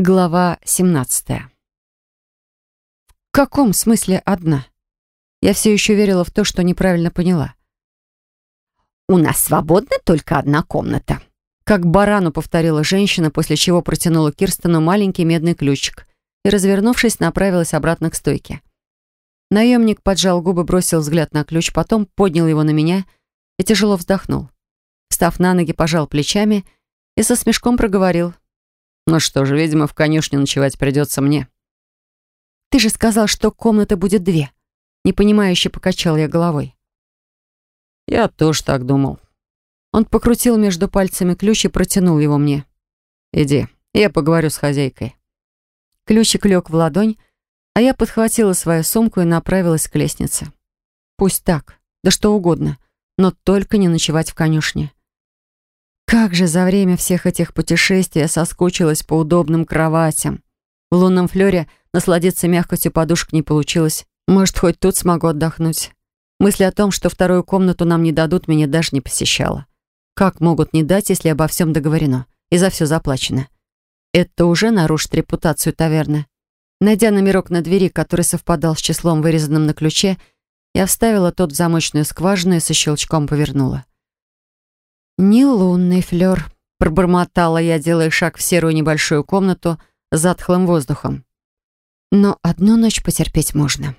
Глава 17. В каком смысле одна? Я все еще верила в то, что неправильно поняла. «У нас свободна только одна комната», как барану повторила женщина, после чего протянула Кирстену маленький медный ключик и, развернувшись, направилась обратно к стойке. Наемник поджал губы, бросил взгляд на ключ, потом поднял его на меня и тяжело вздохнул. Встав на ноги, пожал плечами и со смешком проговорил — ну что же, видимо, в конюшне ночевать придется мне. Ты же сказал, что комната будет две. Непонимающе покачал я головой. Я тоже так думал. Он покрутил между пальцами ключ и протянул его мне. Иди, я поговорю с хозяйкой. Ключик лег в ладонь, а я подхватила свою сумку и направилась к лестнице. Пусть так, да что угодно, но только не ночевать в конюшне. Как же за время всех этих путешествий я соскучилась по удобным кроватям. В лунном флёре насладиться мягкостью подушек не получилось. Может, хоть тут смогу отдохнуть. Мысль о том, что вторую комнату нам не дадут, меня даже не посещала. Как могут не дать, если обо всем договорено и за все заплачено? Это уже нарушит репутацию таверны. Найдя номерок на двери, который совпадал с числом, вырезанным на ключе, я вставила тот в замочную скважину и со щелчком повернула. «Не лунный флёр», — пробормотала я, делая шаг в серую небольшую комнату с затхлым воздухом. «Но одну ночь потерпеть можно».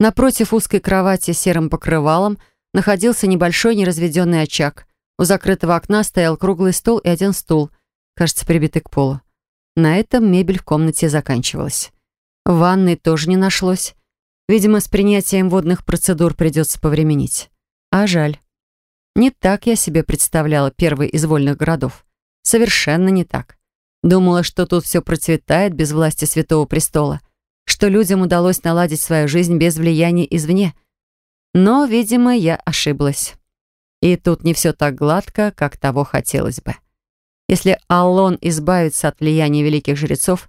Напротив узкой кровати серым покрывалом находился небольшой неразведенный очаг. У закрытого окна стоял круглый стол и один стул, кажется, прибитый к полу. На этом мебель в комнате заканчивалась. Ванной тоже не нашлось. Видимо, с принятием водных процедур придется повременить. А жаль. Не так я себе представляла первый из вольных городов. Совершенно не так. Думала, что тут все процветает без власти Святого Престола, что людям удалось наладить свою жизнь без влияния извне. Но, видимо, я ошиблась. И тут не все так гладко, как того хотелось бы. Если Аллон избавится от влияния великих жрецов,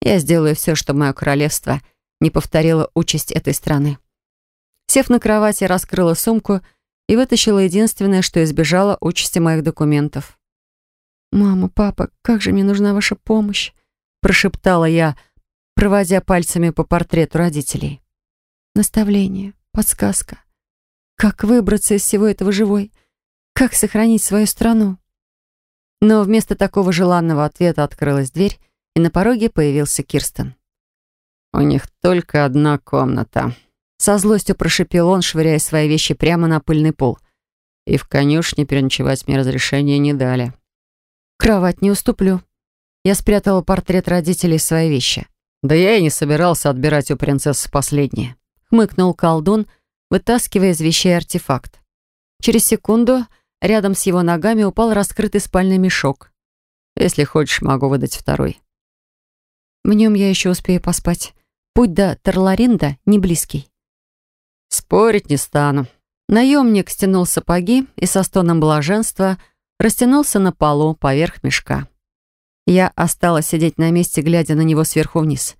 я сделаю все, чтобы мое королевство не повторило участь этой страны. Сев на кровати, раскрыла сумку и вытащила единственное, что избежало участи моих документов. «Мама, папа, как же мне нужна ваша помощь?» прошептала я, проводя пальцами по портрету родителей. «Наставление, подсказка. Как выбраться из всего этого живой? Как сохранить свою страну?» Но вместо такого желанного ответа открылась дверь, и на пороге появился Кирстен. «У них только одна комната», со злостью прошипел он, швыряя свои вещи прямо на пыльный пол. И в конюшне переночевать мне разрешения не дали. «Кровать не уступлю». Я спрятала портрет родителей в свои вещи. «Да я и не собирался отбирать у принцессы последнее», — хмыкнул колдун, вытаскивая из вещей артефакт. Через секунду рядом с его ногами упал раскрытый спальный мешок. «Если хочешь, могу выдать второй». В нем я еще успею поспать. Путь до Тарларинда не близкий. Спорить не стану. Наемник стянул сапоги и со стоном блаженства растянулся на полу поверх мешка. Я осталась сидеть на месте, глядя на него сверху вниз.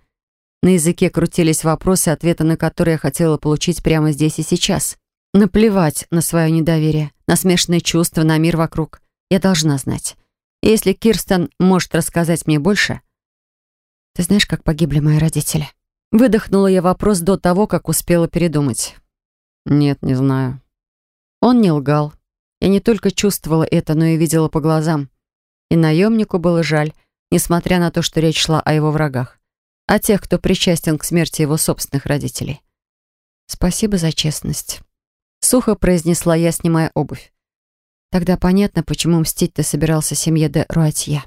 На языке крутились вопросы, ответы на которые я хотела получить прямо здесь и сейчас. Наплевать на свое недоверие, на смешанные чувства, на мир вокруг. Я должна знать. Если Кирстен может рассказать мне больше... Ты знаешь, как погибли мои родители? Выдохнула я вопрос до того, как успела передумать. «Нет, не знаю». Он не лгал. Я не только чувствовала это, но и видела по глазам. И наемнику было жаль, несмотря на то, что речь шла о его врагах, о тех, кто причастен к смерти его собственных родителей. «Спасибо за честность», — сухо произнесла я, снимая обувь. «Тогда понятно, почему мстить ты собирался семье де Руатье».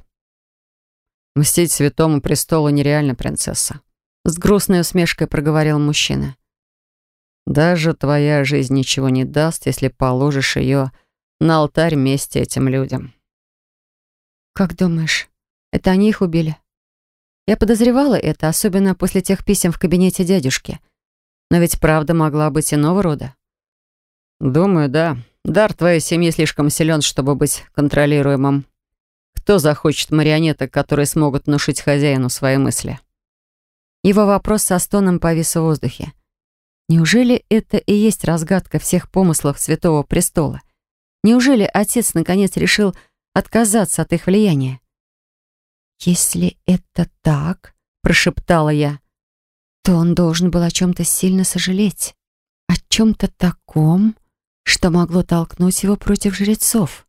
«Мстить святому престолу нереально, принцесса», — с грустной усмешкой проговорил мужчина. Даже твоя жизнь ничего не даст, если положишь ее на алтарь мести этим людям. Как думаешь, это они их убили? Я подозревала это, особенно после тех писем в кабинете дядюшки. Но ведь правда могла быть иного рода. Думаю, да. Дар твоей семьи слишком силен, чтобы быть контролируемым. Кто захочет марионеток, которые смогут внушить хозяину свои мысли? Его вопрос со стоном повис в воздухе. Неужели это и есть разгадка всех помыслов Святого Престола? Неужели отец наконец решил отказаться от их влияния? «Если это так», — прошептала я, то он должен был о чем-то сильно сожалеть. О чем-то таком, что могло толкнуть его против жрецов.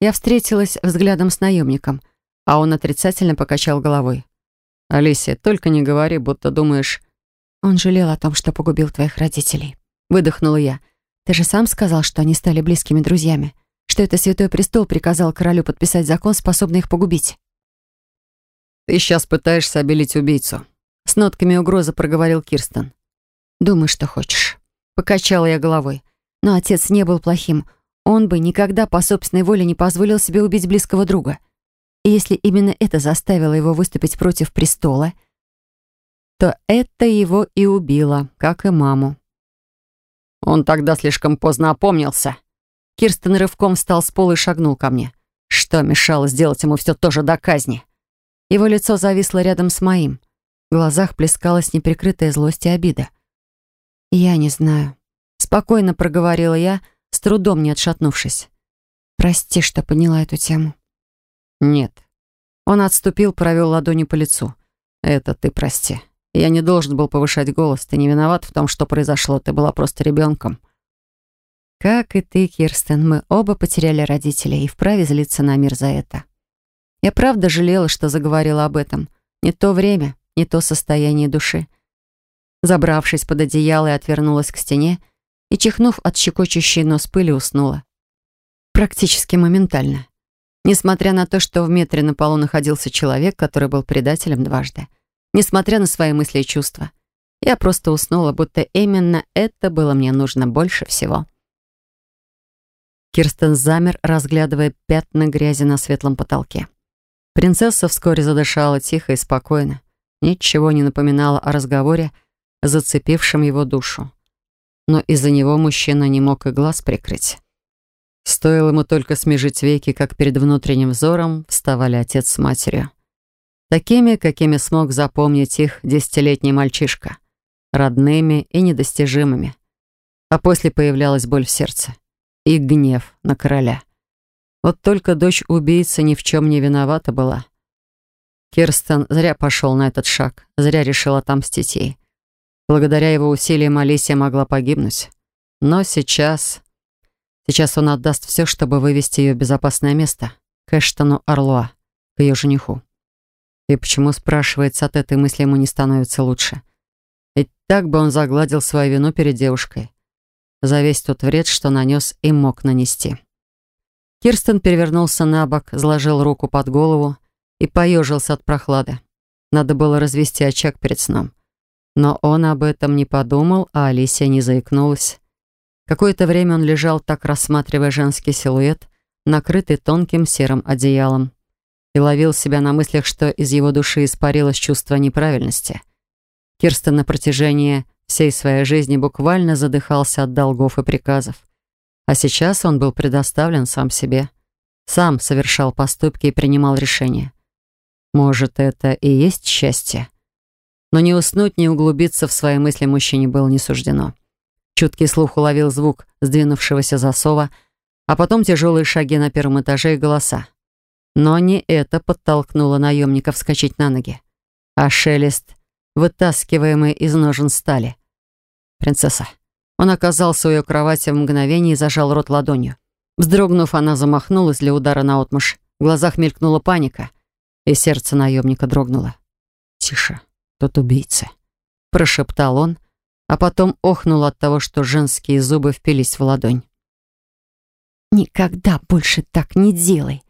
Я встретилась взглядом с наемником, а он отрицательно покачал головой. «Алисия, только не говори, будто думаешь...» «Он жалел о том, что погубил твоих родителей». Выдохнула я. «Ты же сам сказал, что они стали близкими друзьями, что это Святой Престол приказал королю подписать закон, способный их погубить». «Ты сейчас пытаешься обелить убийцу», — с нотками угрозы проговорил Кирстен. «Думай, что хочешь». Покачала я головой. Но отец не был плохим. Он бы никогда по собственной воле не позволил себе убить близкого друга. И если именно это заставило его выступить против престола, то это его и убило, как и маму. Он тогда слишком поздно опомнился. Кирстен рывком встал с пола и шагнул ко мне. Что мешало сделать ему все тоже до казни? Его лицо зависло рядом с моим. В глазах плескалась неприкрытая злость и обида. «Я не знаю», — спокойно проговорила я, с трудом не отшатнувшись. «Прости, что поняла эту тему». «Нет». Он отступил, провел ладони по лицу. «Это ты прости. Я не должен был повышать голос. Ты не виноват в том, что произошло. Ты была просто ребенком». «Как и ты, Кирстен, мы оба потеряли родителей и вправе злиться на мир за это. Я правда жалела, что заговорила об этом. Не то время, не то состояние души». Забравшись под одеяло и отвернулась к стене, и, чихнув от щекочущей нос пыли, уснула. Практически моментально. Несмотря на то, что в метре на полу находился человек, который был предателем дважды. Несмотря на свои мысли и чувства. Я просто уснула, будто именно это было мне нужно больше всего. Кирстен замер, разглядывая пятна грязи на светлом потолке. Принцесса вскоре задышала тихо и спокойно. Ничего не напоминало о разговоре, зацепившем его душу. Но из-за него мужчина не мог и глаз прикрыть. Стоило ему только смежить веки, как перед внутренним взором вставали отец с матерью. Такими, какими смог запомнить их десятилетний мальчишка. Родными и недостижимыми. А после появлялась боль в сердце. И гнев на короля. Вот только дочь убийцы ни в чем не виновата была. Кирстен зря пошел на этот шаг, зря решил отомстить ей. Благодаря его усилиям Алисия могла погибнуть. Но сейчас... Сейчас он отдаст все, чтобы вывести ее в безопасное место. К Эштону Орлуа, к ее жениху. И почему, спрашивается, от этой мысли ему не становится лучше? Ведь так бы он загладил свою вину перед девушкой. За весь тот вред, что нанес и мог нанести. Кирстен перевернулся на бок, сложил руку под голову и поежился от прохлады. Надо было развести очаг перед сном. Но он об этом не подумал, а Алисия не заикнулась. Какое-то время он лежал так, рассматривая женский силуэт, накрытый тонким серым одеялом, и ловил себя на мыслях, что из его души испарилось чувство неправильности. Кирстен на протяжении всей своей жизни буквально задыхался от долгов и приказов. А сейчас он был предоставлен сам себе. Сам совершал поступки и принимал решения. Может, это и есть счастье? но не уснуть, не углубиться в свои мысли мужчине было не суждено. Чуткий слух уловил звук сдвинувшегося засова, а потом тяжелые шаги на первом этаже и голоса. Но не это подтолкнуло наемника вскочить на ноги, а шелест, вытаскиваемый из ножен стали. «Принцесса». Он оказался у ее кровати в мгновение и зажал рот ладонью. Вздрогнув, она замахнулась для удара на отмышь. В глазах мелькнула паника, и сердце наемника дрогнуло. «Тише», тот убийца», — прошептал он, а потом охнул от того, что женские зубы впились в ладонь. «Никогда больше так не делай», —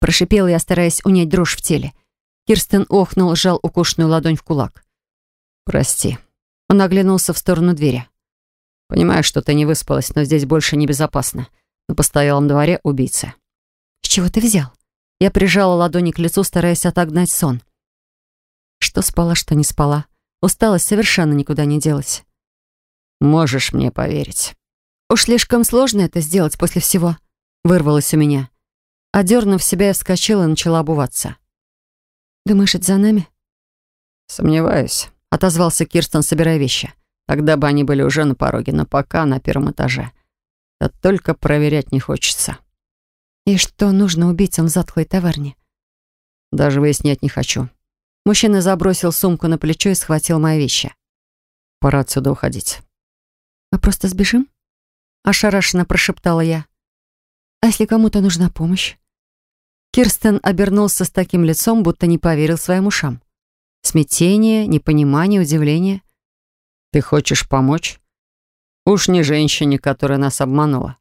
прошипела я, стараясь унять дрожь в теле. Кирстен охнул, сжал укушенную ладонь в кулак. «Прости». Он оглянулся в сторону двери. «Понимаю, что ты не выспалась, но здесь больше небезопасно. На постоялом дворе убийца». «С чего ты взял?» Я прижала ладони к лицу, стараясь отогнать сон. Что спала, что не спала. Усталость совершенно никуда не делась. «Можешь мне поверить». «Уж слишком сложно это сделать после всего», — вырвалось у меня. Одернув себя, я вскочила и начала обуваться. «Думаешь, это за нами?» «Сомневаюсь», — отозвался Кирстен, собирая вещи. Тогда бы они были уже на пороге, но пока на первом этаже. Да только проверять не хочется. «И что нужно убийцам в затхлой таверне?» Даже выяснять не хочу. Мужчина забросил сумку на плечо и схватил мои вещи. Пора отсюда уходить. «Мы просто сбежим?» Ошарашенно прошептала я. «А если кому-то нужна помощь?» Кирстен обернулся с таким лицом, будто не поверил своим ушам. Смятение, непонимание, удивление. «Ты хочешь помочь?» «Уж не женщине, которая нас обманула».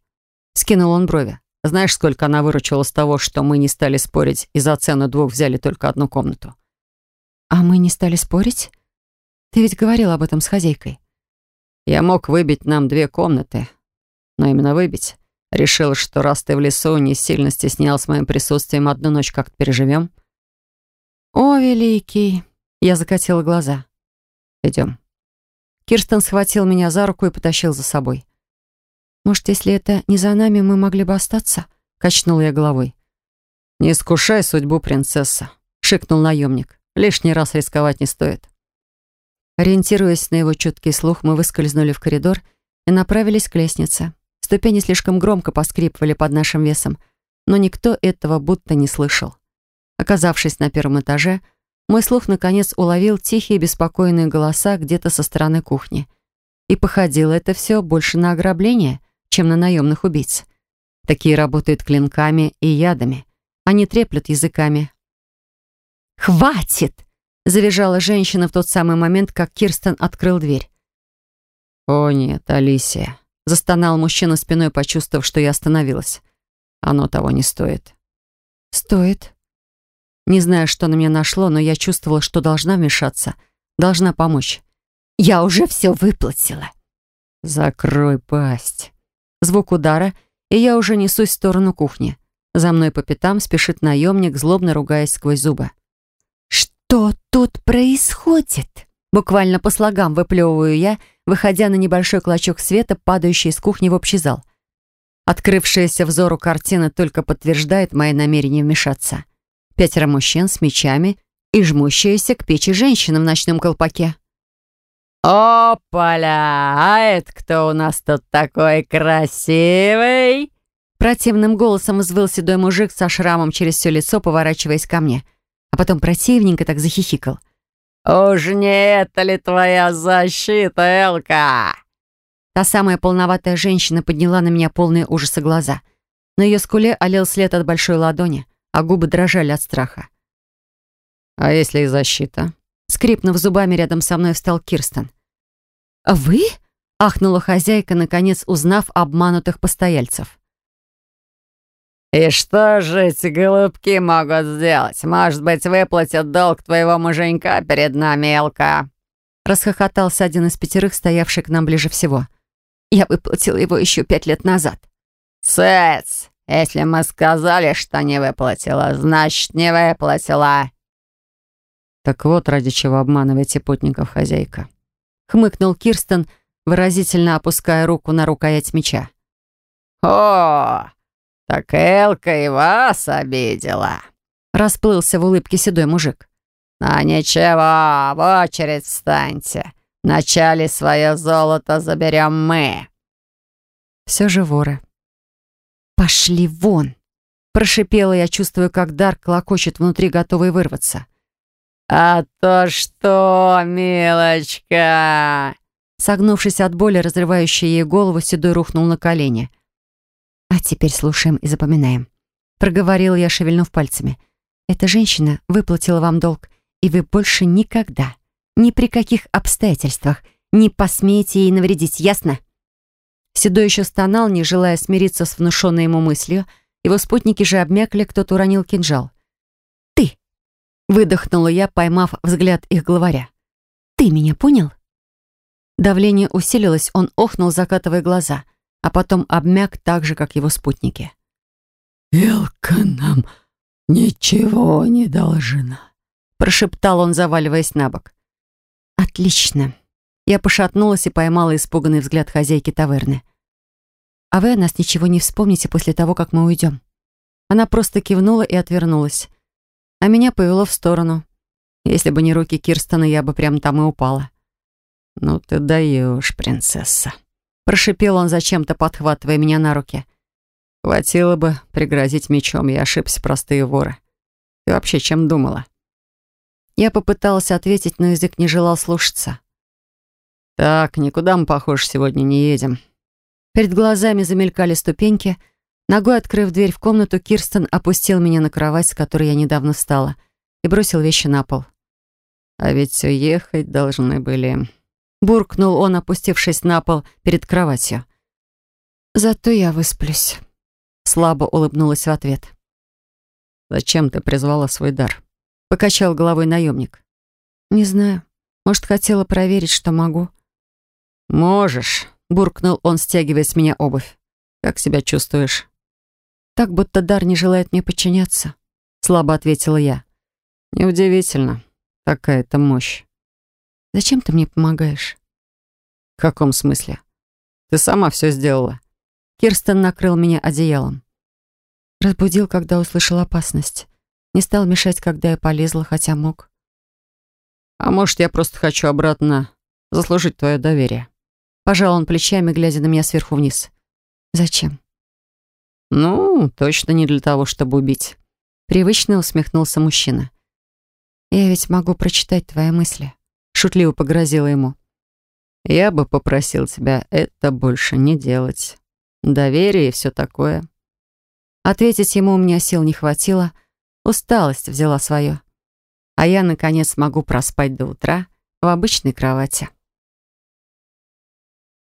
Скинул он брови. «Знаешь, сколько она выручила с того, что мы не стали спорить и за цену двух взяли только одну комнату?» «А мы не стали спорить? Ты ведь говорил об этом с хозяйкой». «Я мог выбить нам две комнаты, но именно выбить. Решил, что раз ты в лесу не сильно стеснял с моим присутствием, одну ночь как-то переживем». «О, великий!» Я закатила глаза. «Идем». Кирстен схватил меня за руку и потащил за собой. «Может, если это не за нами, мы могли бы остаться?» Качнул я головой. «Не искушай судьбу, принцесса», — шикнул наемник. «Лишний раз рисковать не стоит». Ориентируясь на его чуткий слух, мы выскользнули в коридор и направились к лестнице. Ступени слишком громко поскрипывали под нашим весом, но никто этого будто не слышал. Оказавшись на первом этаже, мой слух наконец уловил тихие беспокойные голоса где-то со стороны кухни. И походило это все больше на ограбление, чем на наемных убийц. Такие работают клинками и ядами. Они треплют языками. «Хватит!» — завизжала женщина в тот самый момент, как Кирстен открыл дверь. «О нет, Алисия!» — застонал мужчина спиной, почувствовав, что я остановилась. «Оно того не стоит». «Стоит?» Не знаю, что на меня нашло, но я чувствовала, что должна вмешаться, должна помочь. «Я уже все выплатила». «Закрой пасть». Звук удара, и я уже несусь в сторону кухни. За мной по пятам спешит наемник, злобно ругаясь сквозь зубы. «Что тут происходит?» Буквально по слогам выплевываю я, выходя на небольшой клочок света, падающий из кухни в общий зал. Открывшаяся взору картина только подтверждает мои намерения вмешаться пятеро мужчин с мечами и жмущаяся к печи женщина в ночном колпаке. «Опаля! А это кто у нас тут такой красивый?» Противным голосом взвыл седой мужик со шрамом через все лицо, поворачиваясь ко мне. А потом противненько так захихикал. «Уж не это ли твоя защита, Элка?» Та самая полноватая женщина подняла на меня полные ужаса глаза. На ее скуле олел след от большой ладони а губы дрожали от страха. «А если и защита?» Скрипнув зубами, рядом со мной встал Кирстен. «А «Вы?» — ахнула хозяйка, наконец узнав обманутых постояльцев. «И что же эти голубки могут сделать? Может быть, выплатят долг твоего муженька перед нами, Элка?» Расхохотался один из пятерых, стоявший к нам ближе всего. Я выплатила его еще пять лет назад. «Цец! Если мы сказали, что не выплатила, значит, не выплатила». «Так вот, ради чего обманываете путников, хозяйка». Хмыкнул Кирстен, выразительно опуская руку на рукоять меча. «О, так Элка и вас обидела!» Расплылся в улыбке седой мужик. «А ничего, в очередь встаньте. Вначале свое золото заберем мы». Все же воры. «Пошли вон!» Прошипела я, чувствуя, как дар клокочет внутри, готовый вырваться. «А то что, милочка?» Согнувшись от боли, разрывающей ей голову, Седой рухнул на колени. «А теперь слушаем и запоминаем», — проговорила я, шевельнув пальцами. «Эта женщина выплатила вам долг, и вы больше никогда, ни при каких обстоятельствах не посмеете ей навредить, ясно?» Седой еще стонал, не желая смириться с внушенной ему мыслью. Его спутники же обмякли, кто-то уронил кинжал. «Ты!» — выдохнула я, поймав взгляд их главаря. «Ты меня понял?» Давление усилилось, он охнул, закатывая глаза, а потом обмяк так же, как его спутники. «Елка нам ничего не должна», — прошептал он, заваливаясь на бок. «Отлично». Я пошатнулась и поймала испуганный взгляд хозяйки таверны. «А вы о нас ничего не вспомните после того, как мы уйдем». Она просто кивнула и отвернулась. А меня повело в сторону. Если бы не руки Кирстона, я бы прямо там и упала. «Ну ты даешь, принцесса», — прошипел он зачем-то, подхватывая меня на руки. «Хватило бы пригрозить мечом, я ошибся, простые воры. Ты вообще чем думала?» Я попыталась ответить, но язык не желал слушаться. «Так, никуда мы, похоже, сегодня не едем». Перед глазами замелькали ступеньки. Ногой открыв дверь в комнату, Кирстен опустил меня на кровать, с которой я недавно встала, и бросил вещи на пол. «А ведь все ехать должны были...» Буркнул он, опустившись на пол перед кроватью. «Зато я высплюсь». Слабо улыбнулась в ответ. «Зачем ты призвала свой дар?» Покачал головой наемник. «Не знаю. Может, хотела проверить, что могу». «Можешь», — буркнул он, стягивая с меня обувь. «Как себя чувствуешь?» «Так, будто дар не желает мне подчиняться», — слабо ответила я. «Неудивительно. Такая-то мощь». «Зачем ты мне помогаешь?» «В каком смысле? Ты сама все сделала». Кирстен накрыл меня одеялом. Разбудил, когда услышал опасность. Не стал мешать, когда я полезла, хотя мог. «А может, я просто хочу обратно заслужить твое доверие?» Пожал он плечами, глядя на меня сверху вниз. «Зачем?» «Ну, точно не для того, чтобы убить». Привычно усмехнулся мужчина. «Я ведь могу прочитать твои мысли», — шутливо погрозила ему. «Я бы попросил тебя это больше не делать. Доверие и все такое». Ответить ему у меня сил не хватило, усталость взяла свое. А я, наконец, могу проспать до утра в обычной кровати.